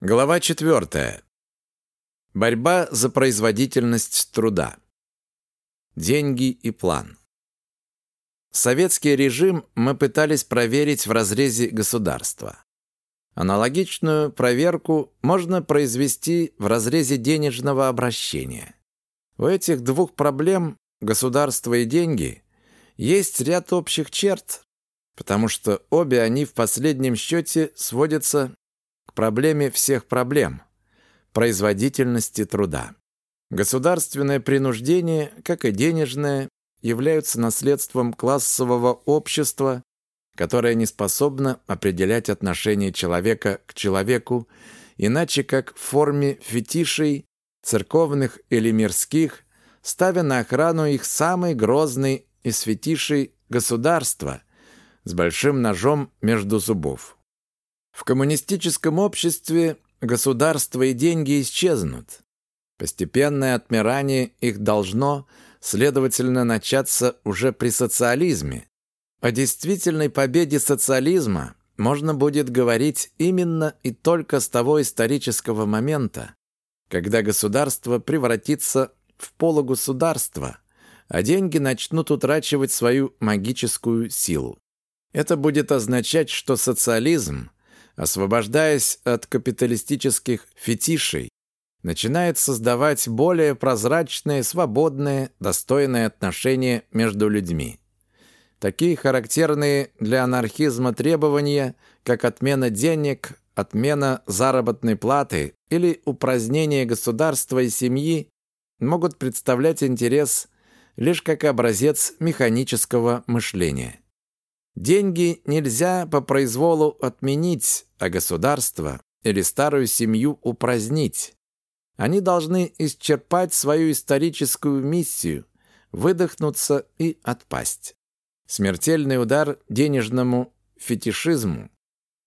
Глава 4. Борьба за производительность труда. Деньги и план. Советский режим мы пытались проверить в разрезе государства. Аналогичную проверку можно произвести в разрезе денежного обращения. У этих двух проблем, государство и деньги, есть ряд общих черт, потому что обе они в последнем счете сводятся проблеме всех проблем – производительности труда. Государственное принуждение, как и денежное, являются наследством классового общества, которое не способно определять отношение человека к человеку иначе как в форме фетишей, церковных или мирских, ставя на охрану их самый грозный из фетишей государства с большим ножом между зубов. В коммунистическом обществе государство и деньги исчезнут. Постепенное отмирание их должно, следовательно, начаться уже при социализме. О действительной победе социализма можно будет говорить именно и только с того исторического момента, когда государство превратится в полугосударство, а деньги начнут утрачивать свою магическую силу. Это будет означать, что социализм – освобождаясь от капиталистических фетишей, начинает создавать более прозрачные, свободные, достойные отношения между людьми. Такие характерные для анархизма требования, как отмена денег, отмена заработной платы или упразднение государства и семьи, могут представлять интерес лишь как образец механического мышления. Деньги нельзя по произволу отменить, а государство или старую семью упразднить. Они должны исчерпать свою историческую миссию, выдохнуться и отпасть. Смертельный удар денежному фетишизму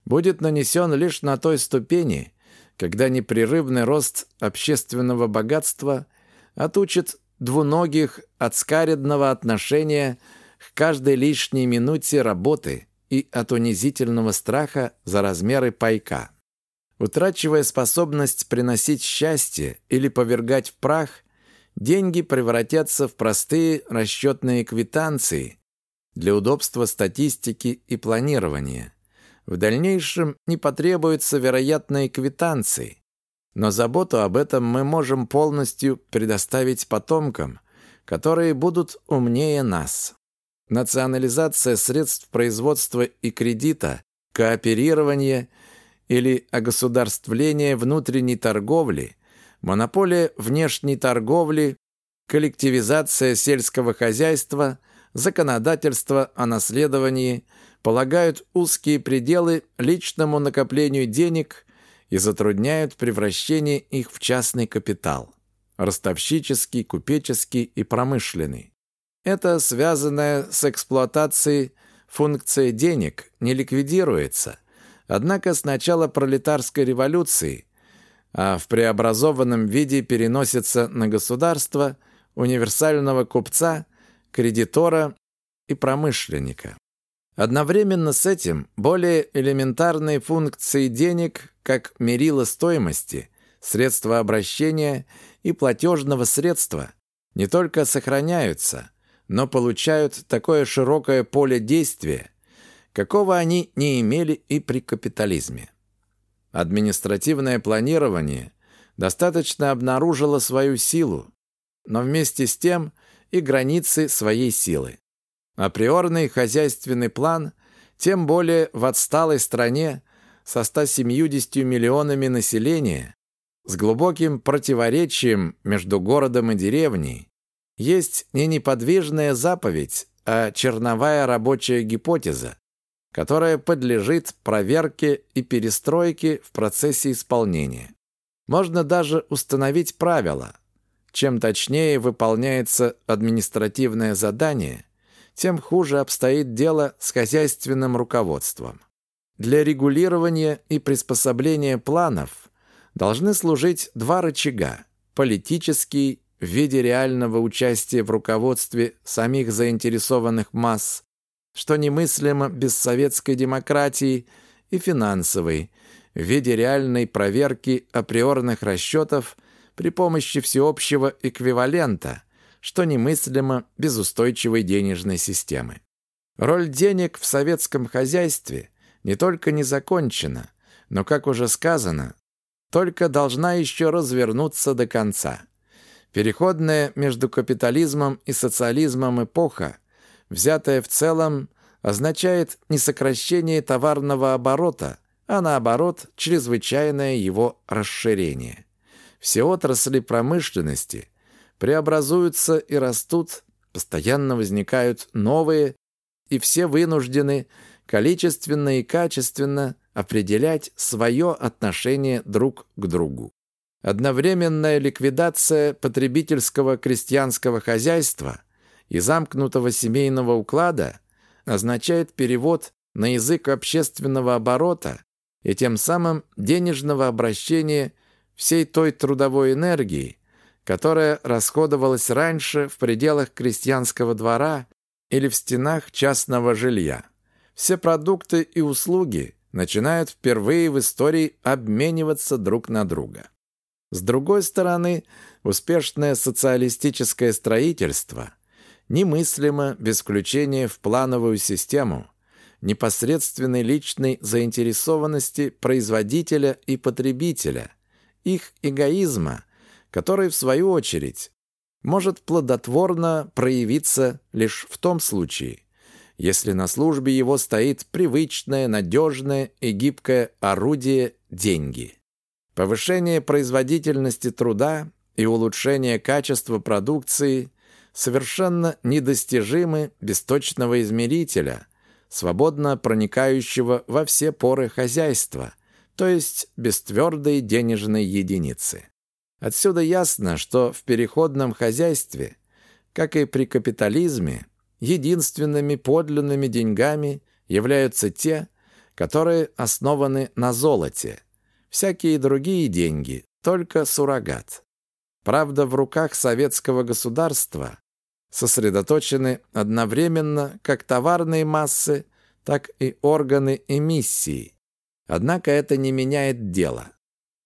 будет нанесен лишь на той ступени, когда непрерывный рост общественного богатства отучит двуногих от скаредного отношения к каждой лишней минуте работы и от унизительного страха за размеры пайка. Утрачивая способность приносить счастье или повергать в прах, деньги превратятся в простые расчетные квитанции для удобства статистики и планирования. В дальнейшем не потребуются вероятные квитанции, но заботу об этом мы можем полностью предоставить потомкам, которые будут умнее нас национализация средств производства и кредита, кооперирование или огосударствление внутренней торговли, монополия внешней торговли, коллективизация сельского хозяйства, законодательство о наследовании полагают узкие пределы личному накоплению денег и затрудняют превращение их в частный капитал – ростовщический, купеческий и промышленный. Это связанная с эксплуатацией функция денег не ликвидируется. Однако с начала пролетарской революции, а в преобразованном виде переносится на государство, универсального купца, кредитора и промышленника. Одновременно с этим более элементарные функции денег, как мерило стоимости, средства обращения и платежного средства, не только сохраняются – но получают такое широкое поле действия, какого они не имели и при капитализме. Административное планирование достаточно обнаружило свою силу, но вместе с тем и границы своей силы. Априорный хозяйственный план, тем более в отсталой стране со 170 миллионами населения, с глубоким противоречием между городом и деревней, есть не неподвижная заповедь, а черновая рабочая гипотеза, которая подлежит проверке и перестройке в процессе исполнения. Можно даже установить правила. Чем точнее выполняется административное задание, тем хуже обстоит дело с хозяйственным руководством. Для регулирования и приспособления планов должны служить два рычага – политический в виде реального участия в руководстве самих заинтересованных масс, что немыслимо без советской демократии, и финансовой, в виде реальной проверки априорных расчетов при помощи всеобщего эквивалента, что немыслимо без устойчивой денежной системы. Роль денег в советском хозяйстве не только не закончена, но, как уже сказано, только должна еще развернуться до конца. Переходная между капитализмом и социализмом эпоха, взятая в целом, означает не сокращение товарного оборота, а наоборот, чрезвычайное его расширение. Все отрасли промышленности преобразуются и растут, постоянно возникают новые, и все вынуждены количественно и качественно определять свое отношение друг к другу. Одновременная ликвидация потребительского крестьянского хозяйства и замкнутого семейного уклада означает перевод на язык общественного оборота и тем самым денежного обращения всей той трудовой энергии, которая расходовалась раньше в пределах крестьянского двора или в стенах частного жилья. Все продукты и услуги начинают впервые в истории обмениваться друг на друга. С другой стороны, успешное социалистическое строительство немыслимо без включения в плановую систему непосредственной личной заинтересованности производителя и потребителя, их эгоизма, который, в свою очередь, может плодотворно проявиться лишь в том случае, если на службе его стоит привычное, надежное и гибкое орудие – деньги. Повышение производительности труда и улучшение качества продукции совершенно недостижимы без точного измерителя, свободно проникающего во все поры хозяйства, то есть без твердой денежной единицы. Отсюда ясно, что в переходном хозяйстве, как и при капитализме, единственными подлинными деньгами являются те, которые основаны на золоте. Всякие другие деньги – только суррогат. Правда, в руках советского государства сосредоточены одновременно как товарные массы, так и органы эмиссии. Однако это не меняет дело.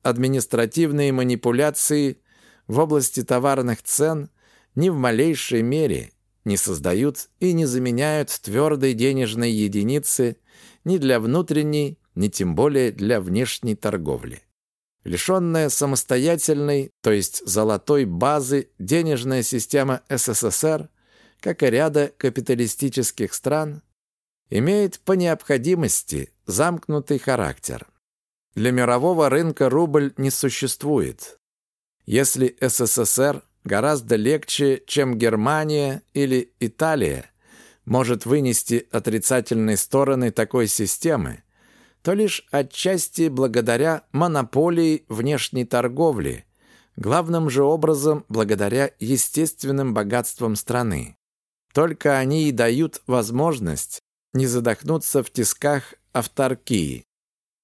Административные манипуляции в области товарных цен ни в малейшей мере не создают и не заменяют твердой денежной единицы ни для внутренней, ни тем более для внешней торговли. Лишенная самостоятельной, то есть золотой базы, денежная система СССР, как и ряда капиталистических стран, имеет по необходимости замкнутый характер. Для мирового рынка рубль не существует. Если СССР гораздо легче, чем Германия или Италия, может вынести отрицательные стороны такой системы, то лишь отчасти благодаря монополии внешней торговли, главным же образом благодаря естественным богатствам страны. Только они и дают возможность не задохнуться в тисках авторкии.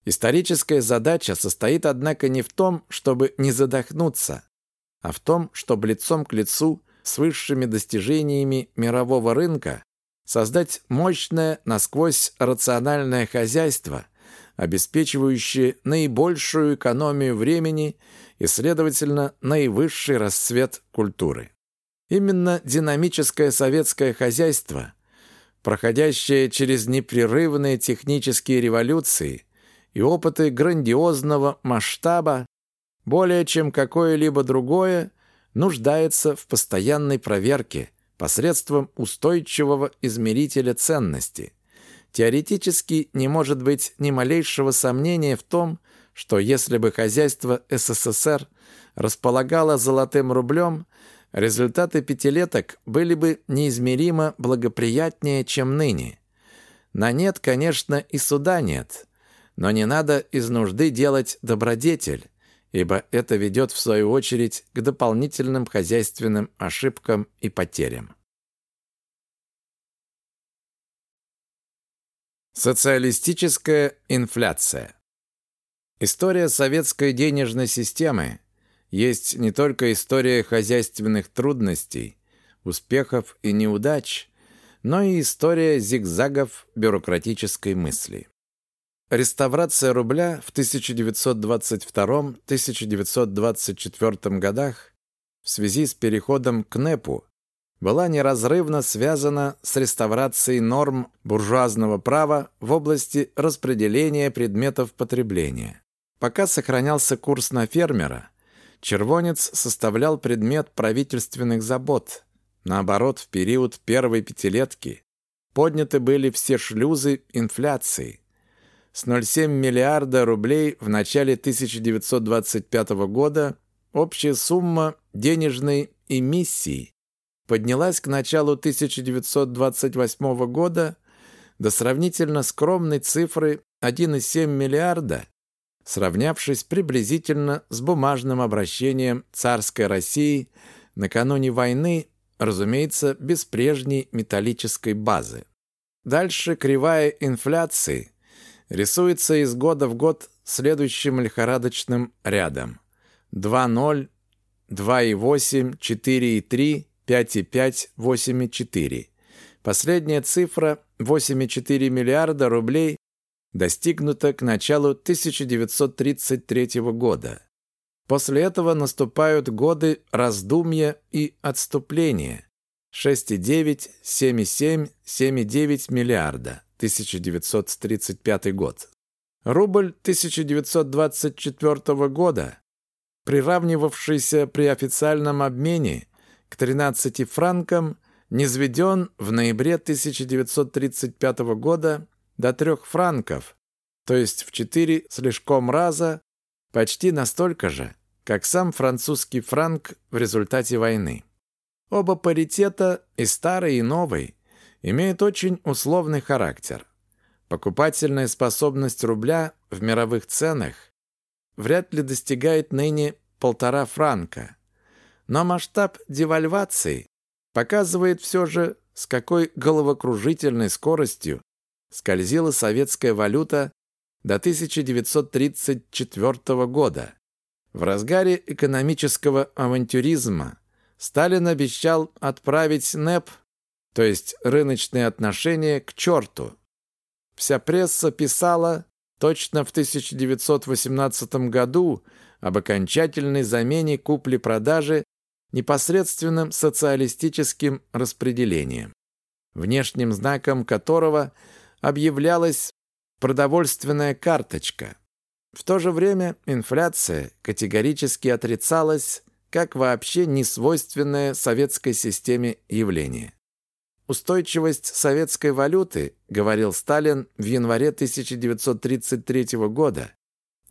Историческая задача состоит, однако, не в том, чтобы не задохнуться, а в том, чтобы лицом к лицу с высшими достижениями мирового рынка создать мощное, насквозь рациональное хозяйство, обеспечивающее наибольшую экономию времени и, следовательно, наивысший расцвет культуры. Именно динамическое советское хозяйство, проходящее через непрерывные технические революции и опыты грандиозного масштаба, более чем какое-либо другое, нуждается в постоянной проверке посредством устойчивого измерителя ценности. Теоретически не может быть ни малейшего сомнения в том, что если бы хозяйство СССР располагало золотым рублем, результаты пятилеток были бы неизмеримо благоприятнее, чем ныне. На нет, конечно, и суда нет, но не надо из нужды делать добродетель, ибо это ведет, в свою очередь, к дополнительным хозяйственным ошибкам и потерям. Социалистическая инфляция История советской денежной системы есть не только история хозяйственных трудностей, успехов и неудач, но и история зигзагов бюрократической мысли. реставрация рубля в 1922-1924 годах в связи с переходом к НЭПу была неразрывно связана с реставрацией норм буржуазного права в области распределения предметов потребления. Пока сохранялся курс на фермера, червонец составлял предмет правительственных забот. Наоборот, в период первой пятилетки подняты были все шлюзы инфляции. С 0,7 миллиарда рублей в начале 1925 года общая сумма денежной эмиссии поднялась к началу 1928 года до сравнительно скромной цифры 1,7 миллиарда, сравнявшись приблизительно с бумажным обращением царской России накануне войны, разумеется, без прежней металлической базы. Дальше кривая инфляции рисуется из года в год следующим лихорадочным рядом. 2,0, 2,8, 4,3, 5,5, 8,4. Последняя цифра 8,4 миллиарда рублей достигнута к началу 1933 года. После этого наступают годы раздумья и отступления. 6,9, 7,7, 7,9 миллиарда. 1935 год. Рубль 1924 года, приравнивавшийся при официальном обмене к 13 франкам низведен в ноябре 1935 года до 3 франков, то есть в 4 слишком раза, почти настолько же, как сам французский франк в результате войны. Оба паритета, и старый, и новый, имеют очень условный характер. Покупательная способность рубля в мировых ценах вряд ли достигает ныне полтора франка – но масштаб девальвации показывает все же, с какой головокружительной скоростью скользила советская валюта до 1934 года. В разгаре экономического авантюризма Сталин обещал отправить НЭП, то есть рыночные отношения, к черту. Вся пресса писала точно в 1918 году об окончательной замене купли-продажи непосредственным социалистическим распределением, внешним знаком которого объявлялась продовольственная карточка. В то же время инфляция категорически отрицалась как вообще несвойственное советской системе явление. Устойчивость советской валюты, говорил Сталин в январе 1933 года,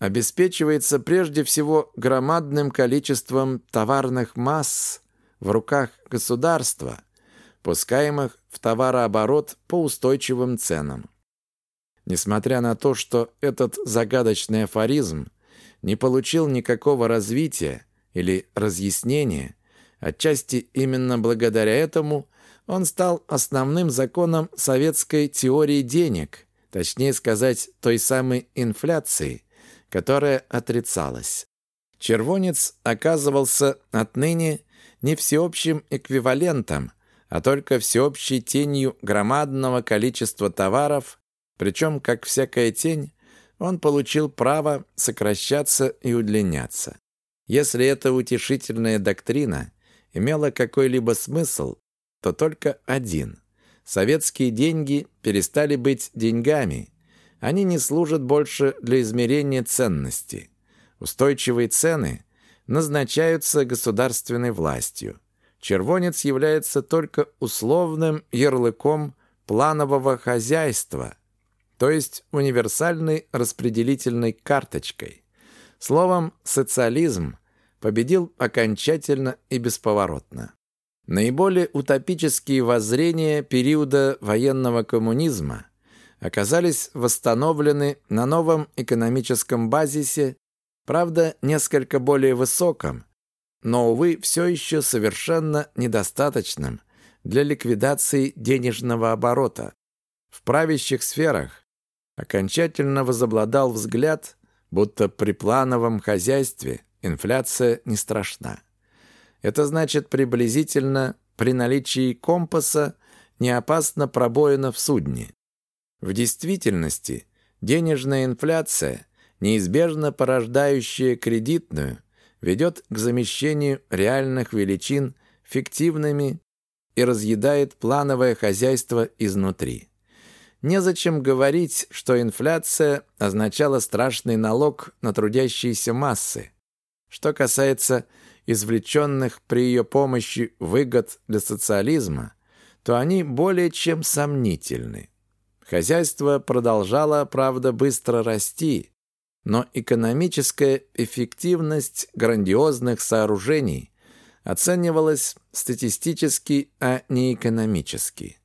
обеспечивается прежде всего громадным количеством товарных масс в руках государства, пускаемых в товарооборот по устойчивым ценам. Несмотря на то, что этот загадочный афоризм не получил никакого развития или разъяснения, отчасти именно благодаря этому он стал основным законом советской теории денег, точнее сказать, той самой инфляции – которая отрицалась. Червонец оказывался отныне не всеобщим эквивалентом, а только всеобщей тенью громадного количества товаров, причем, как всякая тень, он получил право сокращаться и удлиняться. Если эта утешительная доктрина имела какой-либо смысл, то только один. Советские деньги перестали быть деньгами, они не служат больше для измерения ценности. Устойчивые цены назначаются государственной властью. Червонец является только условным ярлыком планового хозяйства, то есть универсальной распределительной карточкой. Словом, социализм победил окончательно и бесповоротно. Наиболее утопические воззрения периода военного коммунизма оказались восстановлены на новом экономическом базисе, правда, несколько более высоком, но, увы, все еще совершенно недостаточным для ликвидации денежного оборота. В правящих сферах окончательно возобладал взгляд, будто при плановом хозяйстве инфляция не страшна. Это значит приблизительно при наличии компаса не опасно пробоина в судне. В действительности Денежная инфляция, неизбежно порождающая кредитную, ведет к замещению реальных величин фиктивными и разъедает плановое хозяйство изнутри. Незачем говорить, что инфляция означала страшный налог на трудящиеся массы. Что касается извлеченных при ее помощи выгод для социализма, то они более чем сомнительны. Хозяйство продолжало, правда, быстро расти, но экономическая эффективность грандиозных сооружений оценивалась статистически, а не экономически.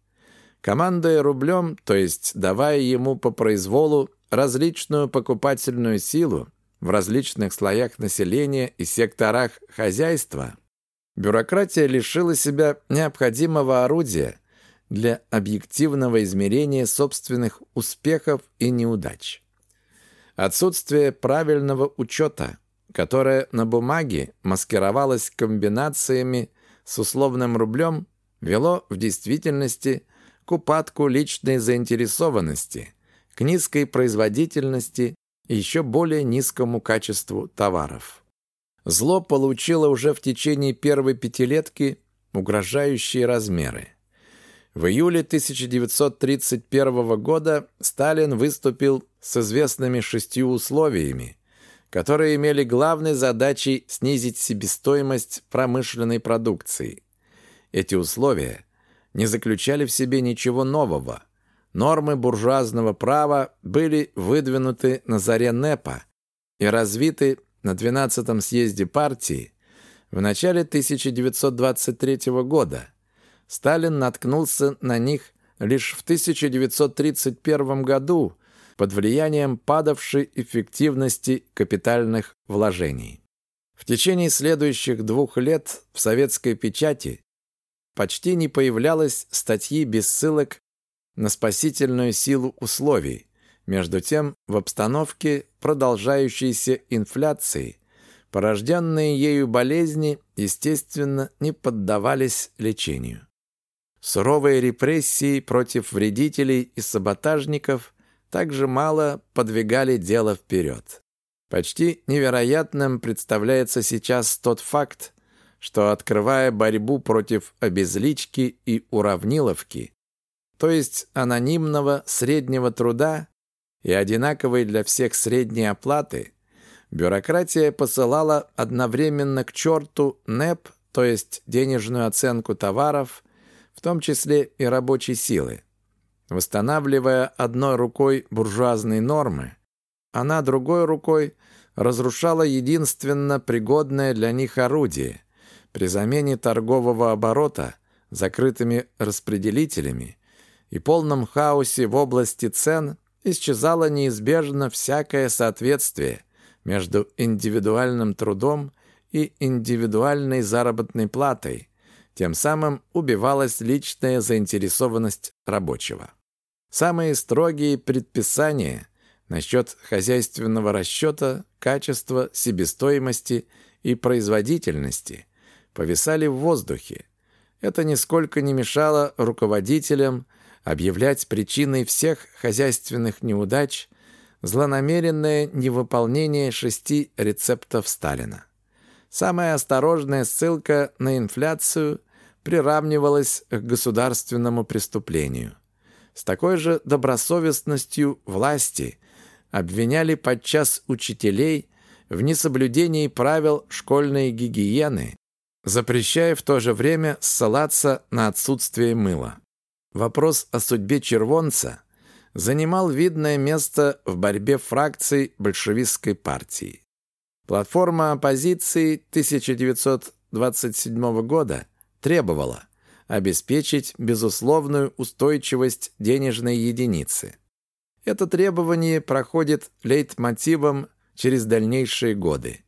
Командуя рублем, то есть давая ему по произволу различную покупательную силу в различных слоях населения и секторах хозяйства, бюрократия лишила себя необходимого орудия для объективного измерения собственных успехов и неудач. Отсутствие правильного учета, которое на бумаге маскировалось комбинациями с условным рублем, вело в действительности к упадку личной заинтересованности, к низкой производительности и еще более низкому качеству товаров. Зло получило уже в течение первой пятилетки угрожающие размеры. В июле 1931 года Сталин выступил с известными шестью условиями, которые имели главной задачей снизить себестоимость промышленной продукции. Эти условия не заключали в себе ничего нового. Нормы буржуазного права были выдвинуты на заре НЭПа и развиты на 12-м съезде партии в начале 1923 года – Сталин наткнулся на них лишь в 1931 году под влиянием падавшей эффективности капитальных вложений. В течение следующих двух лет в советской печати почти не появлялось статьи без ссылок на спасительную силу условий. Между тем, в обстановке продолжающейся инфляции порожденные ею болезни, естественно, не поддавались лечению. Суровые репрессии против вредителей и саботажников также мало подвигали дело вперед. Почти невероятным представляется сейчас тот факт, что, открывая борьбу против обезлички и уравниловки, то есть анонимного среднего труда и одинаковой для всех средней оплаты, бюрократия посылала одновременно к черту НЭП, то есть денежную оценку товаров, в том числе и рабочей силы. Восстанавливая одной рукой буржуазные нормы, она другой рукой разрушала единственно пригодное для них орудие. При замене торгового оборота закрытыми распределителями и полном хаосе в области цен исчезало неизбежно всякое соответствие между индивидуальным трудом и индивидуальной заработной платой, тем самым убивалась личная заинтересованность рабочего. Самые строгие предписания насчет хозяйственного расчета, качества, себестоимости и производительности повисали в воздухе. Это нисколько не мешало руководителям объявлять причиной всех хозяйственных неудач злонамеренное невыполнение шести рецептов Сталина. Самая осторожная ссылка на инфляцию приравнивалось к государственному преступлению. С такой же добросовестностью власти обвиняли подчас учителей в несоблюдении правил школьной гигиены, запрещая в то же время ссылаться на отсутствие мыла. Вопрос о судьбе червонца занимал видное место в борьбе фракций большевистской партии. Платформа оппозиции 1927 года требовала обеспечить безусловную устойчивость денежной единицы. Это требование проходит лейтмотивом через дальнейшие годы.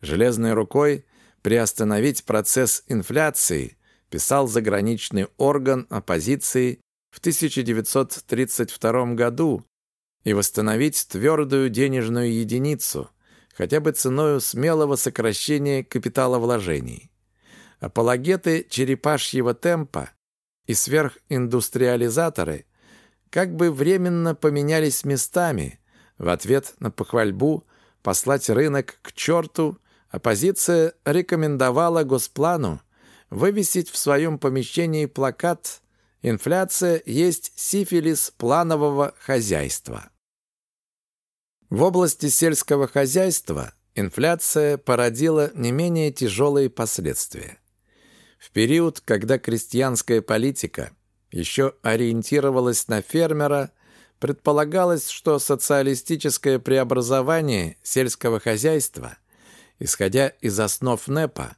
Железной рукой приостановить процесс инфляции писал заграничный орган оппозиции в 1932 году и восстановить твердую денежную единицу, хотя бы ценой смелого сокращения капиталовложений. Апологеты черепашьего темпа и сверхиндустриализаторы как бы временно поменялись местами, В ответ на похвальбу послать рынок к черту, оппозиция рекомендовала Госплану вывесить в своем помещении плакат «Инфляция есть сифилис планового хозяйства». В области сельского хозяйства инфляция породила не менее тяжелые последствия. В период, когда крестьянская политика еще ориентировалась на фермера, предполагалось, что социалистическое преобразование сельского хозяйства, исходя из основ НЭПа,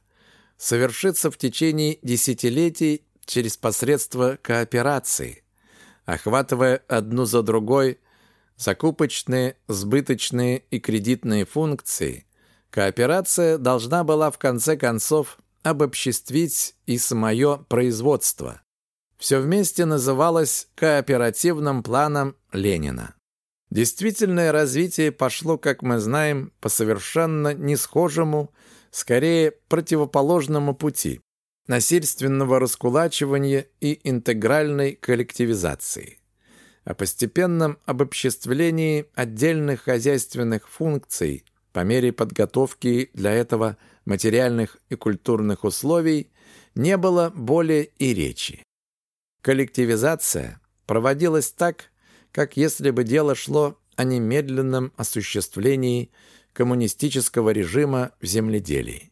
совершится в течение десятилетий через посредство кооперации, охватывая одну за другой закупочные, сбыточные и кредитные функции, кооперация должна была в конце концов обобществить и самое производство. Все вместе называлось кооперативным планом Ленина. Действительное развитие пошло, как мы знаем, по совершенно несхожему, скорее противоположному пути насильственного раскулачивания и интегральной коллективизации. О постепенном обобществлении отдельных хозяйственных функций по мере подготовки для этого материальных и культурных условий не было более и речи. Коллективизация проводилась так, как если бы дело шло о немедленном осуществлении коммунистического режима в земледелии.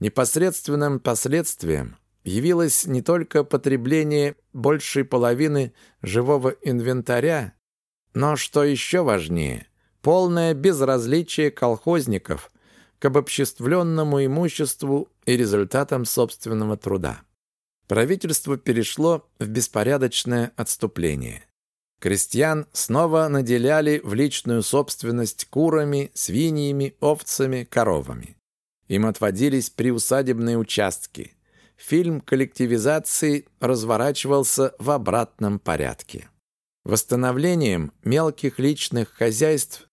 Непосредственным последствием явилось не только потребление большей половины живого инвентаря, но, что еще важнее, полное безразличие колхозников к обобществленному имуществу и результатам собственного труда. Правительство перешло в беспорядочное отступление. Крестьян снова наделяли в личную собственность курами, свиньями, овцами, коровами. Им отводились приусадебные участки. Фильм коллективизации разворачивался в обратном порядке. Восстановлением мелких личных хозяйств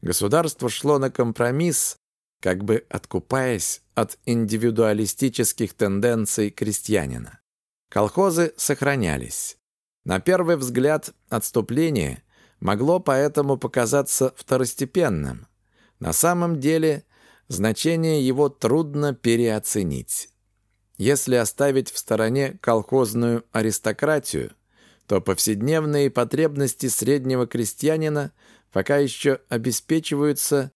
государство шло на компромисс, как бы откупаясь от индивидуалистических тенденций крестьянина. Колхозы сохранялись. На первый взгляд отступление могло поэтому показаться второстепенным. На самом деле значение его трудно переоценить. Если оставить в стороне колхозную аристократию, то повседневные потребности среднего крестьянина пока еще обеспечиваются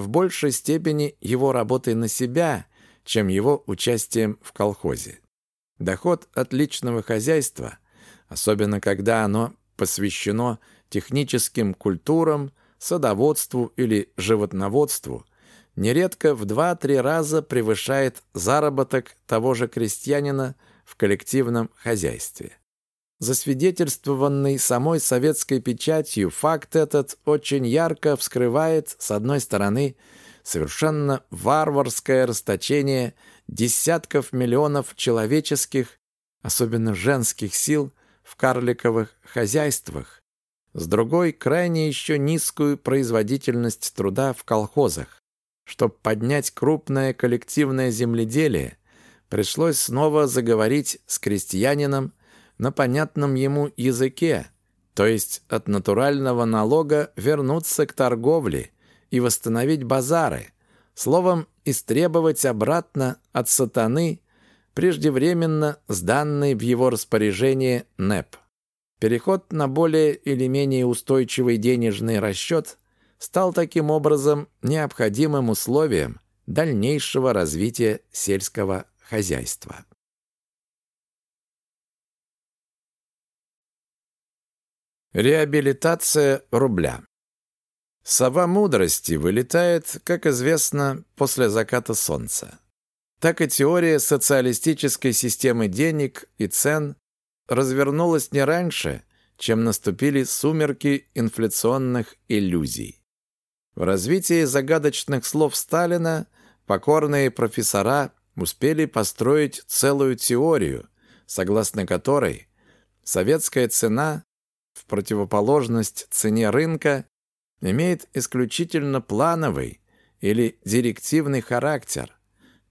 в большей степени его работой на себя, чем его участием в колхозе. Доход от личного хозяйства – особенно когда оно посвящено техническим культурам, садоводству или животноводству, нередко в 2-3 раза превышает заработок того же крестьянина в коллективном хозяйстве. Засвидетельствованный самой советской печатью факт этот очень ярко вскрывает, с одной стороны, совершенно варварское расточение десятков миллионов человеческих, особенно женских сил, в карликовых хозяйствах, с другой – крайне еще низкую производительность труда в колхозах. Чтобы поднять крупное коллективное земледелие, пришлось снова заговорить с крестьянином на понятном ему языке, то есть от натурального налога вернуться к торговле и восстановить базары, словом, истребовать обратно от сатаны преждевременно сданный в его распоряжение НЭП. Переход на более или менее устойчивый денежный расчет стал таким образом необходимым условием дальнейшего развития сельского хозяйства. Реабилитация рубля. Сова мудрости вылетает, как известно, после заката солнца так и теория социалистической системы денег и цен развернулась не раньше, чем наступили сумерки инфляционных иллюзий. В развитии загадочных слов Сталина покорные профессора успели построить целую теорию, согласно которой советская цена в противоположность цене рынка имеет исключительно плановый или директивный характер,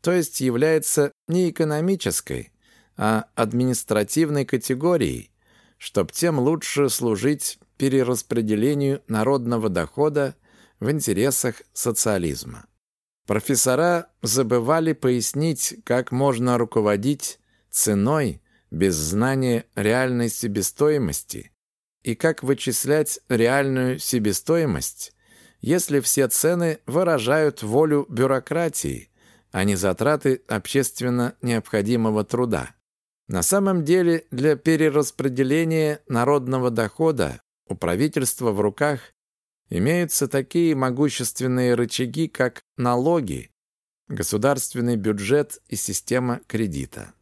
то есть является не экономической, а административной категорией, чтобы тем лучше служить перераспределению народного дохода в интересах социализма. Профессора забывали пояснить, как можно руководить ценой без знания реальной себестоимости и как вычислять реальную себестоимость, если все цены выражают волю бюрократии, а не затраты общественно необходимого труда. На самом деле для перераспределения народного дохода у правительства в руках имеются такие могущественные рычаги, как налоги, государственный бюджет и система кредита.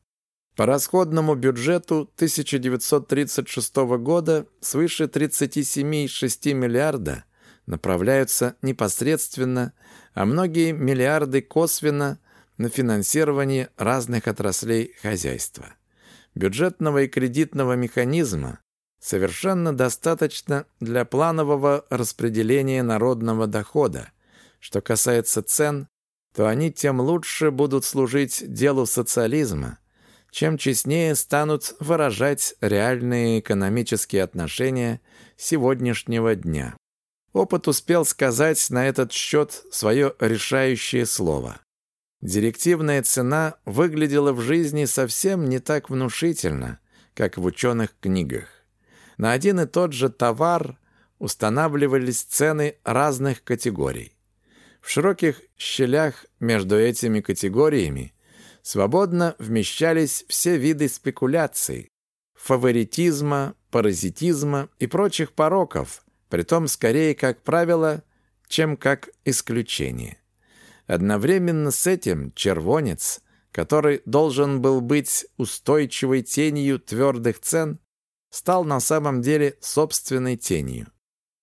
По расходному бюджету 1936 года свыше 37,6 миллиарда направляются непосредственно, а многие миллиарды косвенно на финансирование разных отраслей хозяйства. Бюджетного и кредитного механизма совершенно достаточно для планового распределения народного дохода. Что касается цен, то они тем лучше будут служить делу социализма – чем честнее станут выражать реальные экономические отношения сегодняшнего дня. Опыт успел сказать на этот счет свое решающее слово. Директивная цена выглядела в жизни совсем не так внушительно, как в ученых книгах. На один и тот же товар устанавливались цены разных категорий. В широких щелях между этими категориями свободно вмещались все виды спекуляций, фаворитизма, паразитизма и прочих пороков, притом скорее как правило, чем как исключение. Одновременно с этим червонец, который должен был быть устойчивой тенью твердых цен, стал на самом деле собственной тенью.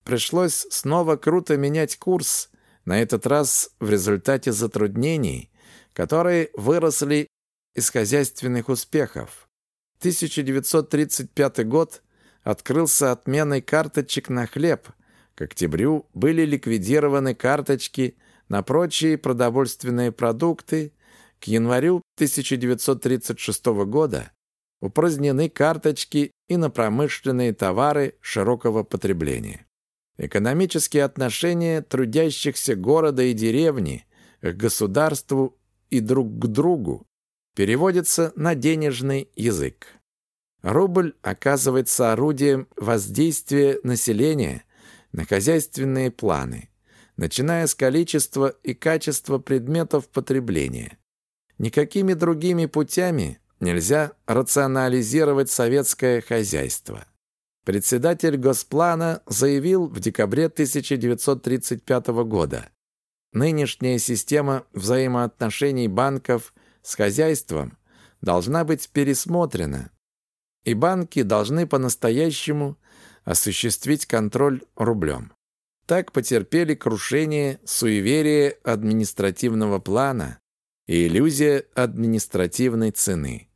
Пришлось снова круто менять курс, на этот раз в результате затруднений, которые выросли из хозяйственных успехов. 1935 год открылся отменой карточек на хлеб. К октябрю были ликвидированы карточки на прочие продовольственные продукты. К январю 1936 года упразднены карточки и на промышленные товары широкого потребления. Экономические отношения трудящихся города и деревни к государству и друг к другу переводится на денежный язык. Рубль оказывается орудием воздействия населения на хозяйственные планы, начиная с количества и качества предметов потребления. Никакими другими путями нельзя рационализировать советское хозяйство. Председатель Госплана заявил в декабре 1935 года, Нынешняя система взаимоотношений банков с хозяйством должна быть пересмотрена, и банки должны по-настоящему осуществить контроль рублем. Так потерпели крушение суеверие административного плана и иллюзия административной цены.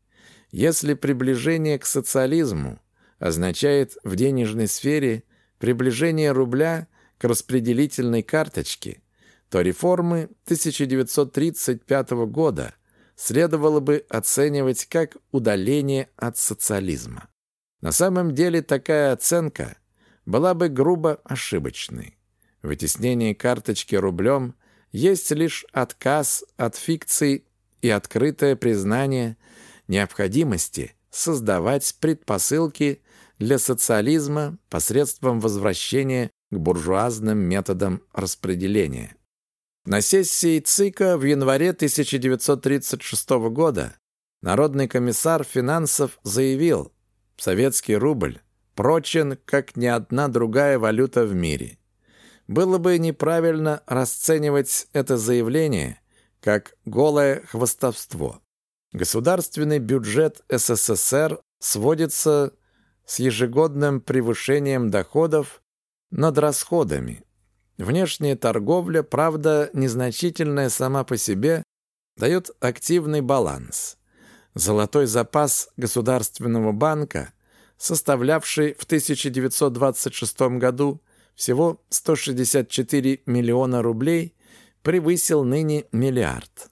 Если приближение к социализму означает в денежной сфере приближение рубля к распределительной карточке – то реформы 1935 года следовало бы оценивать как удаление от социализма. На самом деле такая оценка была бы грубо ошибочной. Вытеснение карточки рублем есть лишь отказ от фикций и открытое признание необходимости создавать предпосылки для социализма посредством возвращения к буржуазным методам распределения. На сессии ЦИКа в январе 1936 года Народный комиссар финансов заявил, советский рубль прочен, как ни одна другая валюта в мире. Было бы неправильно расценивать это заявление как голое хвостовство. Государственный бюджет СССР сводится с ежегодным превышением доходов над расходами. Внешняя торговля, правда, незначительная сама по себе, дает активный баланс. Золотой запас Государственного банка, составлявший в 1926 году всего 164 миллиона рублей, превысил ныне миллиард.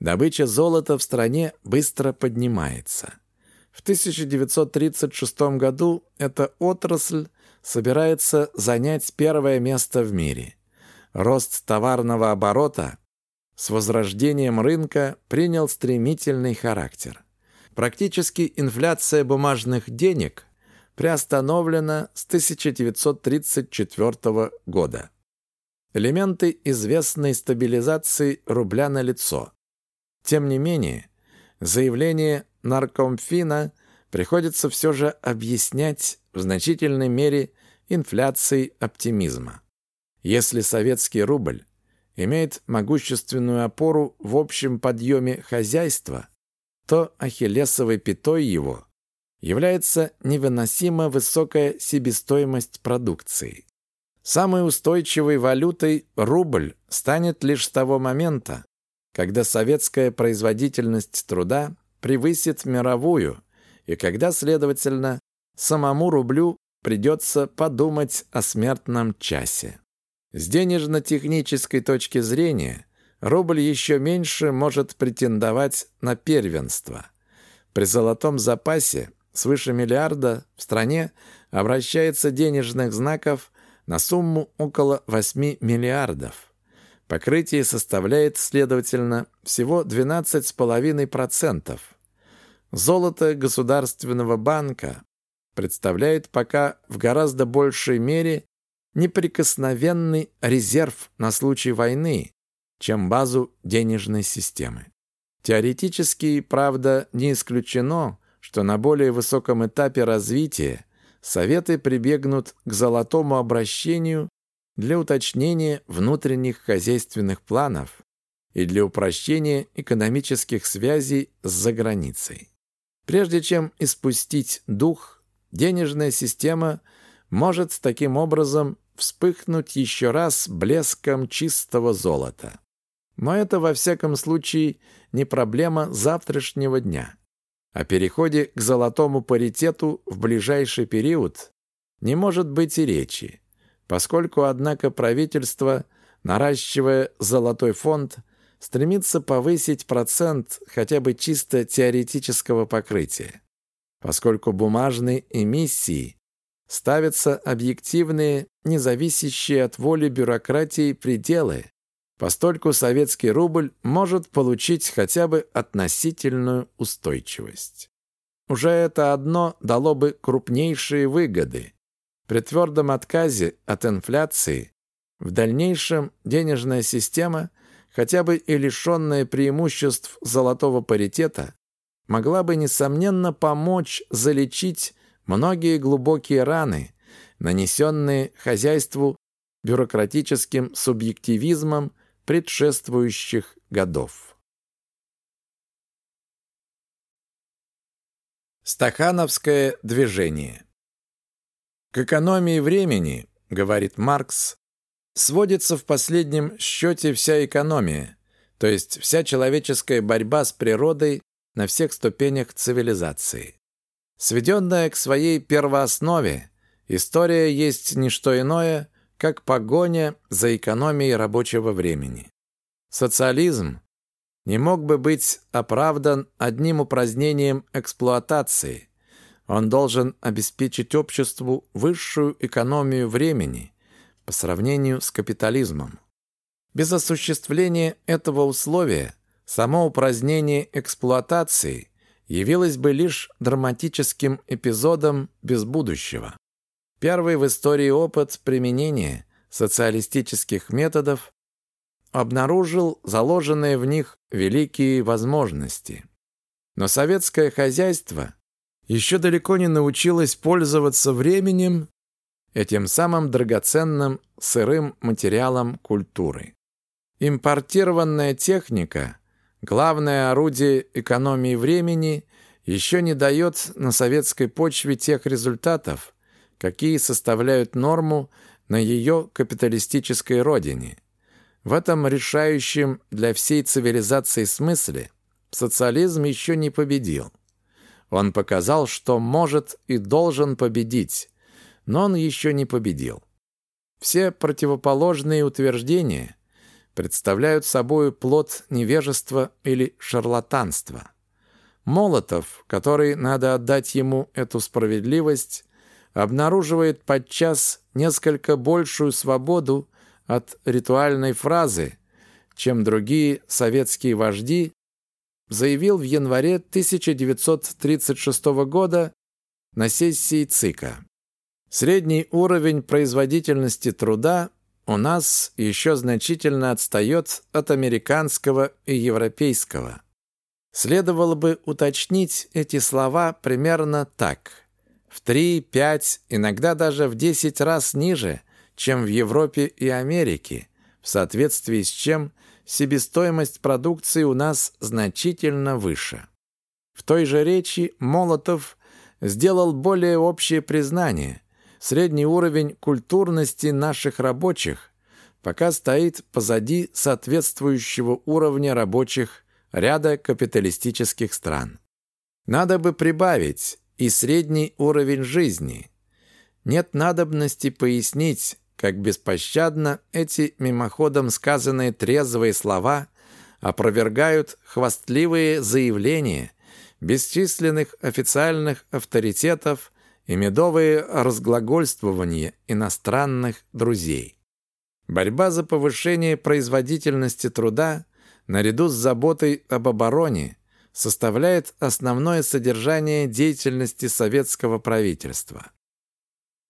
Добыча золота в стране быстро поднимается. В 1936 году эта отрасль собирается занять первое место в мире. рост товарного оборота с возрождением рынка принял стремительный характер. Практически инфляция бумажных денег приостановлена с 1934 года. Элементы известной стабилизации рубля на лицо. Тем не менее, заявление Наркомфина приходится все же объяснять в значительной мере инфляцией оптимизма. Если советский рубль имеет могущественную опору в общем подъеме хозяйства, то ахиллесовой пятой его является невыносимо высокая себестоимость продукции. Самой устойчивой валютой рубль станет лишь с того момента, когда советская производительность труда превысит мировую, и когда, следовательно, самому рублю придется подумать о смертном часе. С денежно-технической точки зрения рубль еще меньше может претендовать на первенство. При золотом запасе свыше миллиарда в стране обращается денежных знаков на сумму около 8 миллиардов. Покрытие составляет, следовательно, всего 12,5%. Золото Государственного банка представляет пока в гораздо большей мере неприкосновенный резерв на случай войны, чем базу денежной системы. Теоретически, правда, не исключено, что на более высоком этапе развития Советы прибегнут к золотому обращению для уточнения внутренних хозяйственных планов и для упрощения экономических связей с заграницей. Прежде чем испустить дух, денежная система может таким образом вспыхнуть еще раз блеском чистого золота. Но это, во всяком случае, не проблема завтрашнего дня. О переходе к золотому паритету в ближайший период не может быть и речи, поскольку, однако, правительство, наращивая золотой фонд, стремится повысить процент хотя бы чисто теоретического покрытия. Поскольку бумажные эмиссии ставятся объективные, независящие от воли бюрократии пределы, постольку советский рубль может получить хотя бы относительную устойчивость. Уже это одно дало бы крупнейшие выгоды. При твердом отказе от инфляции в дальнейшем денежная система, хотя бы и лишенная преимуществ золотого паритета, могла бы, несомненно, помочь залечить многие глубокие раны, нанесенные хозяйству бюрократическим субъективизмом предшествующих годов. Стахановское движение К экономии времени, говорит Маркс, сводится в последнем счете вся экономия, то есть вся человеческая борьба с природой на всех ступенях цивилизации. Сведенная к своей первооснове, история есть не что иное, как погоня за экономией рабочего времени. Социализм не мог бы быть оправдан одним упразднением эксплуатации. Он должен обеспечить обществу высшую экономию времени по сравнению с капитализмом. Без осуществления этого условия само упразднение эксплуатации явилось бы лишь драматическим эпизодом без будущего. Первый в истории опыт применения социалистических методов обнаружил заложенные в них великие возможности. Но советское хозяйство еще далеко не научилось пользоваться временем, этим самым драгоценным сырым материалом культуры. Импортированная техника, главное орудие экономии времени, еще не дает на советской почве тех результатов, какие составляют норму на ее капиталистической родине. В этом решающем для всей цивилизации смысле социализм еще не победил. Он показал, что может и должен победить, но он еще не победил. Все противоположные утверждения представляют собой плод невежества или шарлатанства. Молотов, который, надо отдать ему эту справедливость, обнаруживает подчас несколько большую свободу от ритуальной фразы, чем другие советские вожди, заявил в январе 1936 года на сессии ЦИКа. Средний уровень производительности труда у нас еще значительно отстает от американского и европейского. Следовало бы уточнить эти слова примерно так. В 3, 5, иногда даже в 10 раз ниже, чем в Европе и Америке, в соответствии с чем себестоимость продукции у нас значительно выше. В той же речи Молотов сделал более общее признание. Средний уровень культурности наших рабочих пока стоит позади соответствующего уровня рабочих ряда капиталистических стран. Надо бы прибавить и средний уровень жизни. Нет надобности пояснить, как беспощадно эти мимоходом сказанные трезвые слова опровергают хвастливые заявления бесчисленных официальных авторитетов и медовые разглагольствования иностранных друзей. Борьба за повышение производительности труда наряду с заботой об обороне составляет основное содержание деятельности советского правительства.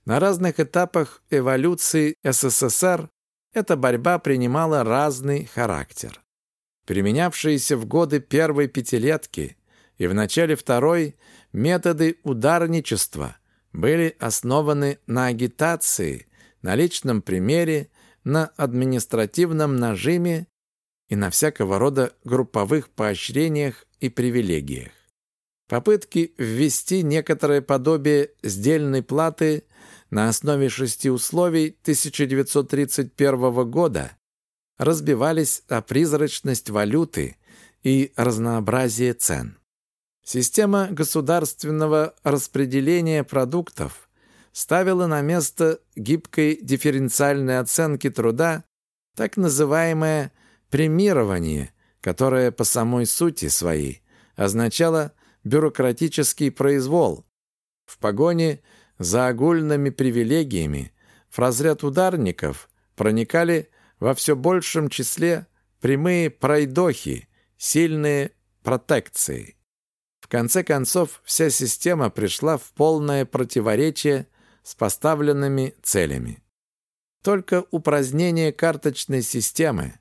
На разных этапах эволюции СССР эта борьба принимала разный характер. Применявшиеся в годы первой пятилетки и в начале второй методы ударничества были основаны на агитации, на личном примере, на административном нажиме и на всякого рода групповых поощрениях и привилегиях. Попытки ввести некоторое подобие сдельной платы на основе шести условий 1931 года разбивались о призрачность валюты и разнообразие цен. Система государственного распределения продуктов ставила на место гибкой дифференциальной оценки труда так называемое премирование, которое по самой сути своей означало бюрократический произвол. В погоне за огульными привилегиями в разряд ударников проникали во все большем числе прямые пройдохи, сильные протекции. Конце концов, вся система пришла в полное противоречие с поставленными целями. Только упразднение карточной системы,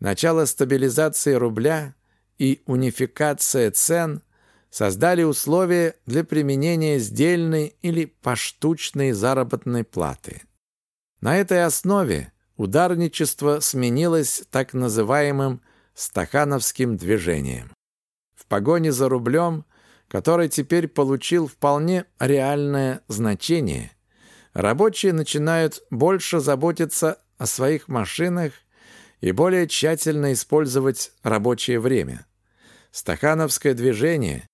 начало стабилизации рубля и унификация цен создали условия для применения сдельной или поштучной заработной платы. На этой основе ударничество сменилось так называемым стахановским движением. В погоне за рублем, который теперь получил вполне реальное значение, рабочие начинают больше заботиться о своих машинах и более тщательно использовать рабочее время. Стахановское движение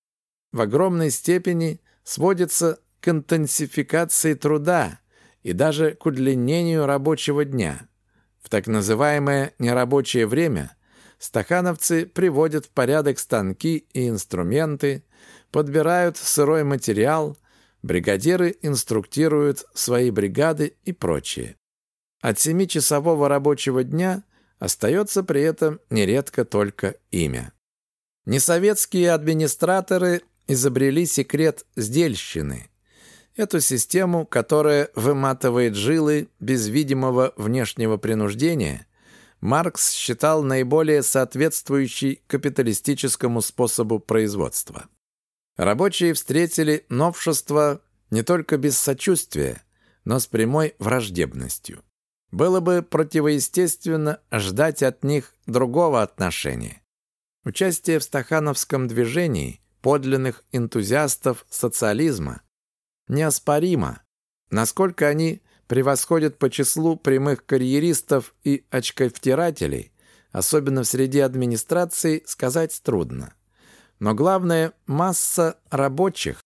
в огромной степени сводится к интенсификации труда и даже к удлинению рабочего дня. В так называемое нерабочее время стахановцы приводят в порядок станки и инструменты, подбирают сырой материал, бригадиры инструктируют свои бригады и прочее. От семичасового рабочего дня остается при этом нередко только имя. Несоветские администраторы изобрели секрет сдельщины. Эту систему, которая выматывает жилы без видимого внешнего принуждения, Маркс считал наиболее соответствующей капиталистическому способу производства. Рабочие встретили новшество не только без сочувствия, но с прямой враждебностью. Было бы противоестественно ждать от них другого отношения. Участие в стахановском движении подлинных энтузиастов социализма неоспоримо, насколько они превосходят по числу прямых карьеристов и очковтирателей, особенно в среде администрации, сказать трудно. Но главное, масса рабочих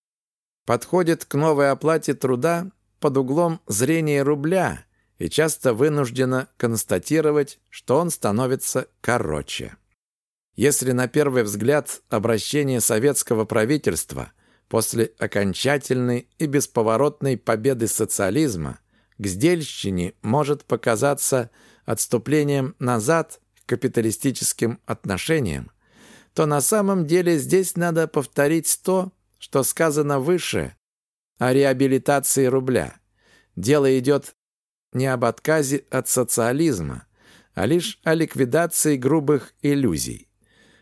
подходит к новой оплате труда под углом зрения рубля и часто вынуждена констатировать, что он становится короче. Если на первый взгляд обращение советского правительства после окончательной и бесповоротной победы социализма к сдельщине может показаться отступлением назад к капиталистическим отношениям, то на самом деле здесь надо повторить то, что сказано выше о реабилитации рубля. Дело идет не об отказе от социализма, а лишь о ликвидации грубых иллюзий.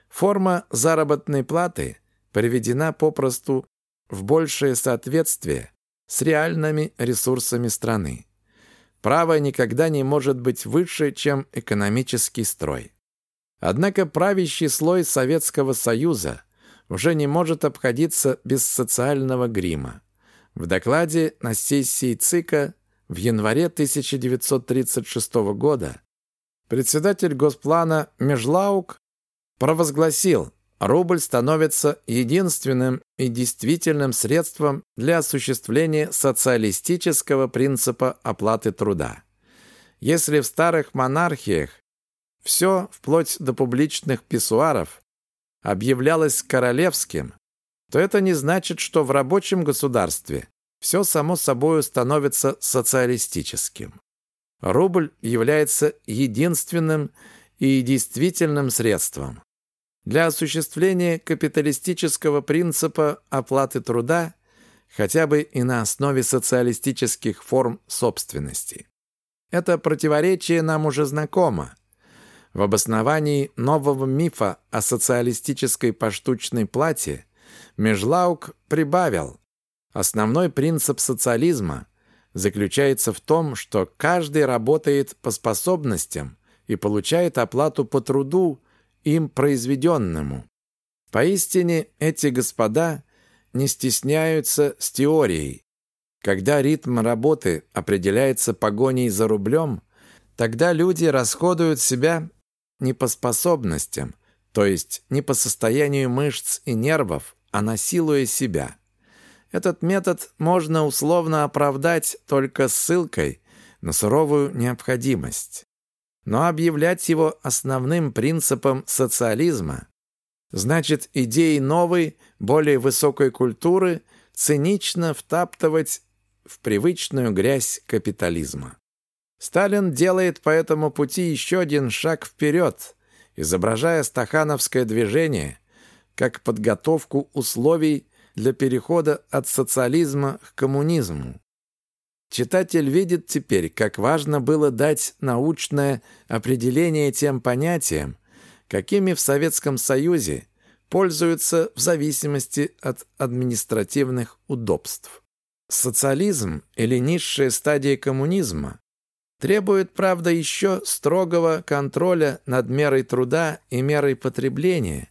Форма заработной платы приведена попросту в большее соответствие с реальными ресурсами страны. Право никогда не может быть выше, чем экономический строй. Однако правящий слой Советского Союза уже не может обходиться без социального грима. В докладе на сессии ЦИКа в январе 1936 года председатель Госплана Межлаук провозгласил, рубль становится единственным и действительным средством для осуществления социалистического принципа оплаты труда. Если в старых монархиях все, вплоть до публичных писсуаров, объявлялось королевским, то это не значит, что в рабочем государстве все само собой становится социалистическим. Рубль является единственным и действительным средством. Для осуществления капиталистического принципа оплаты труда хотя бы и на основе социалистических форм собственности. Это противоречие нам уже знакомо. В обосновании нового мифа о социалистической поштучной плате Межлаук прибавил, основной принцип социализма заключается в том, что каждый работает по способностям и получает оплату по труду, им произведенному. Поистине эти господа не стесняются с теорией. Когда ритм работы определяется погоней за рублем, тогда люди расходуют себя не по способностям, то есть не по состоянию мышц и нервов, а насилуя себя. Этот метод можно условно оправдать только ссылкой на суровую необходимость. Но объявлять его основным принципом социализма значит идеи новой, более высокой культуры цинично втаптывать в привычную грязь капитализма. Сталин делает по этому пути еще один шаг вперед, изображая стахановское движение как подготовку условий для перехода от социализма к коммунизму. Читатель видит теперь, как важно было дать научное определение тем понятиям, какими в Советском Союзе пользуются в зависимости от административных удобств. Социализм или низшая стадия коммунизма требует, правда, еще строгого контроля над мерой труда и мерой потребления,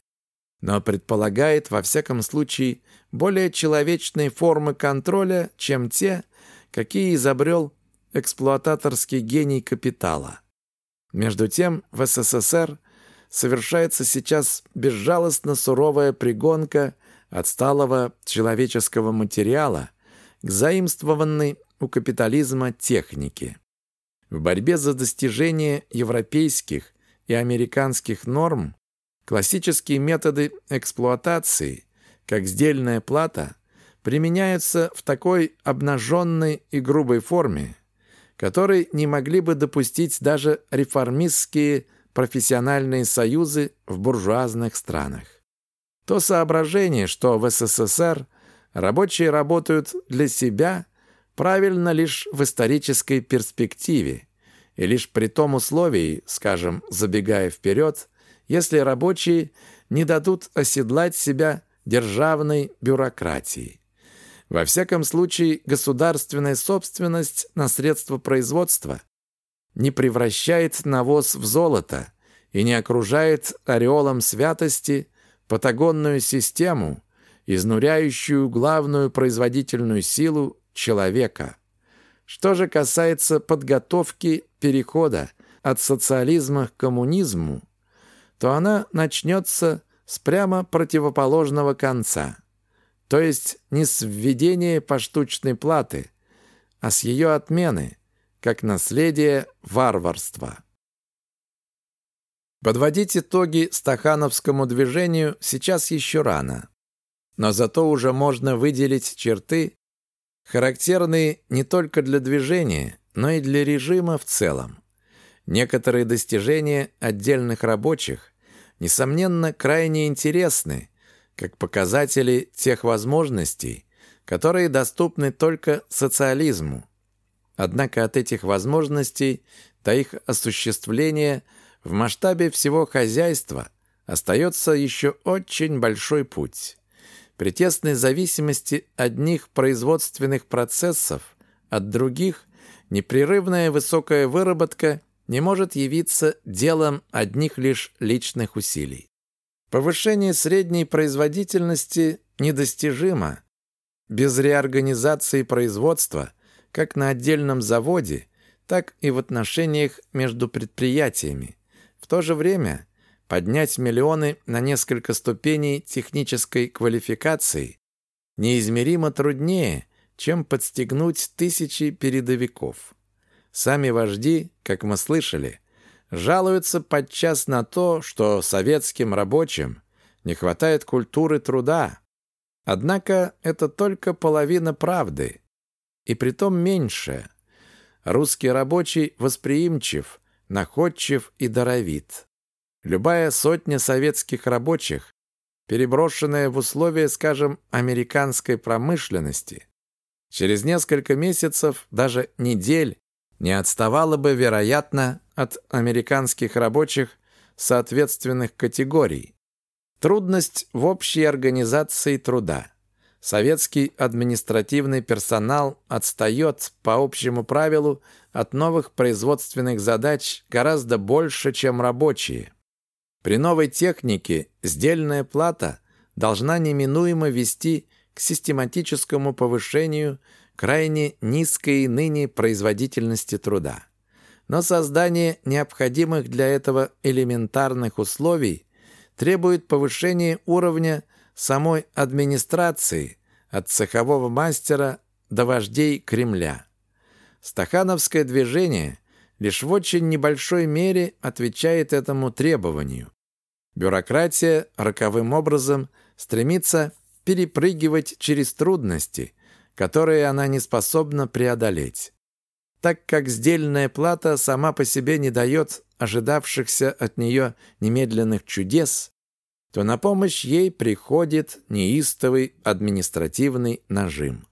но предполагает, во всяком случае, более человечные формы контроля, чем те, какие изобрел эксплуататорский гений капитала. Между тем, в СССР совершается сейчас безжалостно суровая пригонка отсталого человеческого материала к заимствованной у капитализма технике. В борьбе за достижение европейских и американских норм классические методы эксплуатации, как сдельная плата, применяются в такой обнаженной и грубой форме, которой не могли бы допустить даже реформистские профессиональные союзы в буржуазных странах. То соображение, что в СССР рабочие работают для себя, правильно лишь в исторической перспективе и лишь при том условии, скажем, забегая вперед, если рабочие не дадут оседлать себя державной бюрократией. Во всяком случае, государственная собственность на средства производства не превращает навоз в золото и не окружает ореолом святости патагонную систему, изнуряющую главную производительную силу человека. Что же касается подготовки перехода от социализма к коммунизму, то она начнется с прямо противоположного конца, то есть не с введения поштучной платы, а с ее отмены, как наследие варварства. Подводить итоги стахановскому движению сейчас еще рано, но зато уже можно выделить черты, характерные не только для движения, но и для режима в целом. Некоторые достижения отдельных рабочих, несомненно, крайне интересны, как показатели тех возможностей, которые доступны только социализму. Однако от этих возможностей до их осуществления в масштабе всего хозяйства остается еще очень большой путь. При тесной зависимости одних производственных процессов от других непрерывная высокая выработка не может явиться делом одних лишь личных усилий. Повышение средней производительности недостижимо без реорганизации производства как на отдельном заводе, так и в отношениях между предприятиями. В то же время поднять миллионы на несколько ступеней технической квалификации неизмеримо труднее, чем подстегнуть тысячи передовиков. Сами вожди, как мы слышали, жалуются подчас на то, что советским рабочим не хватает культуры труда. Однако это только половина правды, и притом меньше. Русский рабочий восприимчив, находчив и даровит. Любая сотня советских рабочих, переброшенная в условия, скажем, американской промышленности, через несколько месяцев, даже недель, не отставала бы, вероятно, от американских рабочих соответственных категорий. Трудность в общей организации труда. Советский административный персонал отстает по общему правилу от новых производственных задач гораздо больше, чем рабочие. При новой технике сдельная плата должна неминуемо вести к систематическому повышению крайне низкой ныне производительности труда. Но создание необходимых для этого элементарных условий требует повышения уровня самой администрации от цехового мастера до вождей Кремля. Стахановское движение лишь в очень небольшой мере отвечает этому требованию. Бюрократия роковым образом стремится перепрыгивать через трудности, которые она не способна преодолеть. Так как сдельная плата сама по себе не дает ожидавшихся от нее немедленных чудес, то на помощь ей приходит неистовый административный нажим.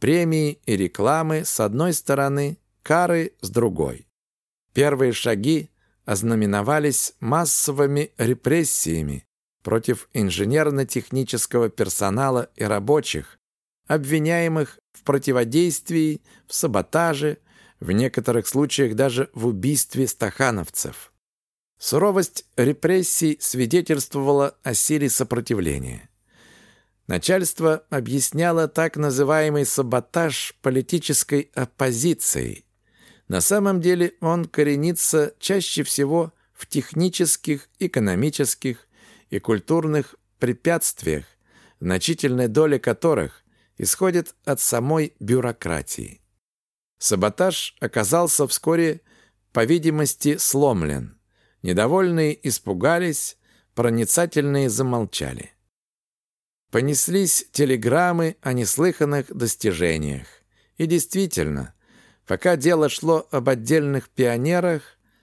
Премии и рекламы с одной стороны, кары с другой. Первые шаги ознаменовались массовыми репрессиями против инженерно-технического персонала и рабочих, обвиняемых в противодействии, в саботаже, в некоторых случаях даже в убийстве стахановцев. Суровость репрессий свидетельствовала о силе сопротивления. Начальство объясняло так называемый саботаж политической оппозицией. На самом деле он коренится чаще всего в технических, экономических и культурных препятствиях, значительная доля которых исходит от самой бюрократии. Саботаж оказался вскоре, по видимости, сломлен. Недовольные испугались, проницательные замолчали. Понеслись телеграммы о неслыханных достижениях. И действительно, пока дело шло об отдельных пионерах,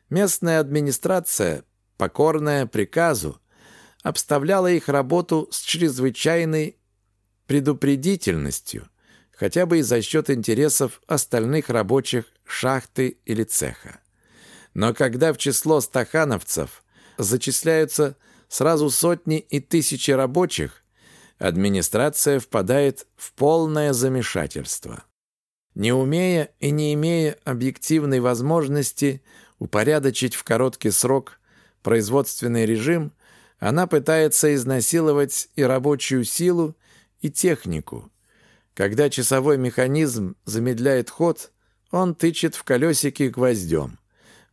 местная администрация, покорная приказу, обставляла их работу с чрезвычайной предупредительностью, хотя бы и за счет интересов остальных рабочих шахты или цеха. Но когда в число стахановцев зачисляются сразу сотни и тысячи рабочих, администрация впадает в полное замешательство. Не умея и не имея объективной возможности упорядочить в короткий срок производственный режим, она пытается изнасиловать и рабочую силу, и технику. Когда часовой механизм замедляет ход, он тычет в колесики гвоздем.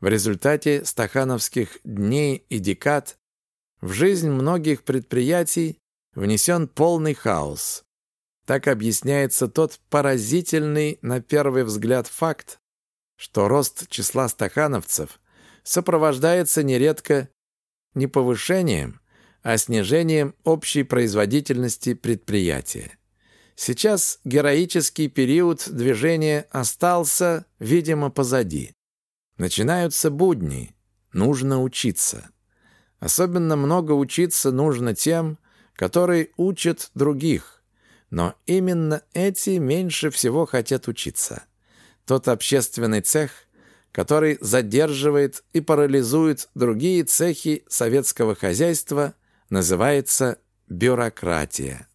В результате стахановских дней и декад в жизнь многих предприятий внесен полный хаос. Так объясняется тот поразительный на первый взгляд факт, что рост числа стахановцев сопровождается нередко не повышением, а снижением общей производительности предприятия. Сейчас героический период движения остался, видимо, позади. Начинаются будни. Нужно учиться. Особенно много учиться нужно тем, которые учат других. Но именно эти меньше всего хотят учиться. Тот общественный цех, который задерживает и парализует другие цехи советского хозяйства, называется бюрократия.